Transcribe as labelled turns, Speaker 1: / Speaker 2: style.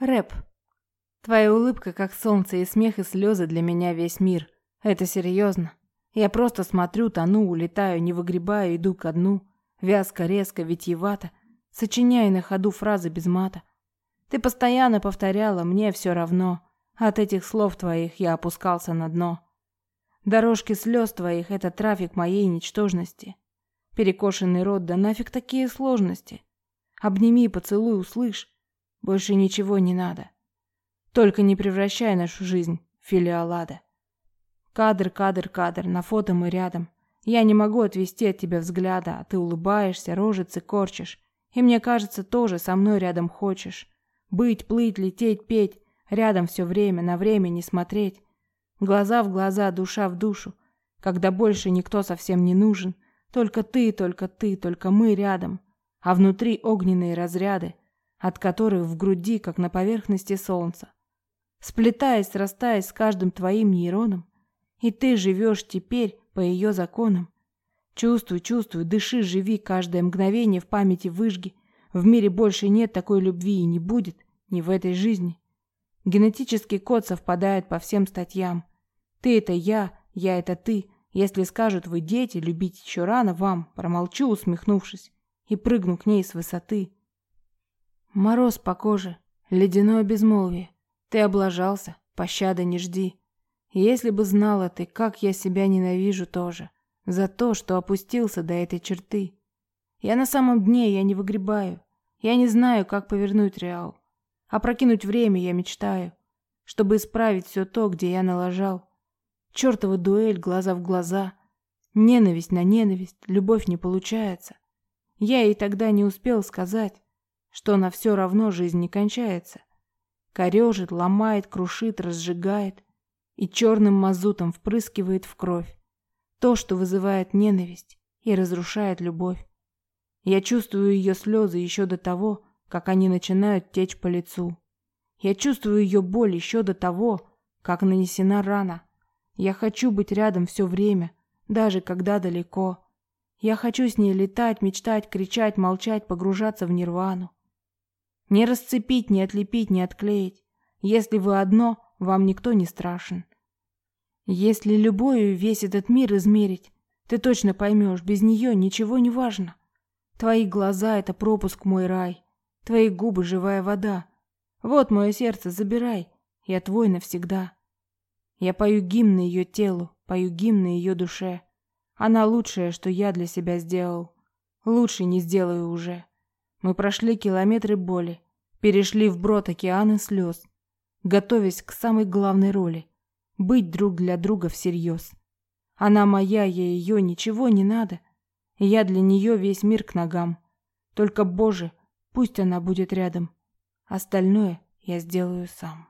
Speaker 1: Рэп. Твоя улыбка, как солнце, и смех, и слезы для меня весь мир. Это серьезно. Я просто смотрю, тону, улетаю, не выгребаю, иду ко дну. Вязко, резко, витьевато. Сочиняю на ходу фразы без мата. Ты постоянно повторяла, мне все равно. От этих слов твоих я опускался на дно. Дорожки слез твоих — это трафик моей ничтожности. Перекошенный рот, да нафиг такие сложности. Обними, поцелуй, услышь. Больше ничего не надо. Только не превращай нашу жизнь в филиалада. Кадр, кадр, кадр, на фото мы рядом. Я не могу отвести от тебя взгляда, а ты улыбаешься, рожицы корчишь. И мне кажется, тоже со мной рядом хочешь. Быть, плыть, лететь, петь, рядом все время, на время не смотреть. Глаза в глаза, душа в душу. Когда больше никто совсем не нужен. Только ты, только ты, только мы рядом. А внутри огненные разряды от которых в груди, как на поверхности солнца. Сплетаясь, срастаясь с каждым твоим нейроном, и ты живешь теперь по ее законам. Чувствуй, чувствуй, дыши, живи каждое мгновение в памяти выжги. В мире больше нет такой любви и не будет, ни в этой жизни. Генетический код совпадает по всем статьям. Ты это я, я это ты. Если скажут вы дети, любить еще рано вам, промолчу, усмехнувшись, и прыгну к ней с высоты. Мороз по коже, ледяное безмолвие. Ты облажался, пощады не жди. Если бы знала ты, как я себя ненавижу тоже, за то, что опустился до этой черты. Я на самом дне, я не выгребаю. Я не знаю, как повернуть реал. Опрокинуть время я мечтаю, чтобы исправить все то, где я налажал. Чертова дуэль, глаза в глаза. Ненависть на ненависть, любовь не получается. Я ей тогда не успел сказать, что на все равно жизнь не кончается. Корежит, ломает, крушит, разжигает и черным мазутом впрыскивает в кровь. То, что вызывает ненависть и разрушает любовь. Я чувствую ее слезы еще до того, как они начинают течь по лицу. Я чувствую ее боль еще до того, как нанесена рана. Я хочу быть рядом все время, даже когда далеко. Я хочу с ней летать, мечтать, кричать, молчать, погружаться в нирвану. Не расцепить, не отлепить, не отклеить. Если вы одно, вам никто не страшен. Если любовью весь этот мир измерить, ты точно поймешь, без нее ничего не важно. Твои глаза — это пропуск мой рай. Твои губы — живая вода. Вот мое сердце, забирай. Я твой навсегда. Я пою гимн на ее телу, пою гимн на ее душе. Она лучшее, что я для себя сделал. Лучше не сделаю уже. Мы прошли километры боли, перешли вброд океаны слез, готовясь к самой главной роли — быть друг для друга всерьез. Она моя, я ее, ничего не надо. Я для нее весь мир к ногам. Только, Боже, пусть она будет рядом. Остальное я сделаю сам.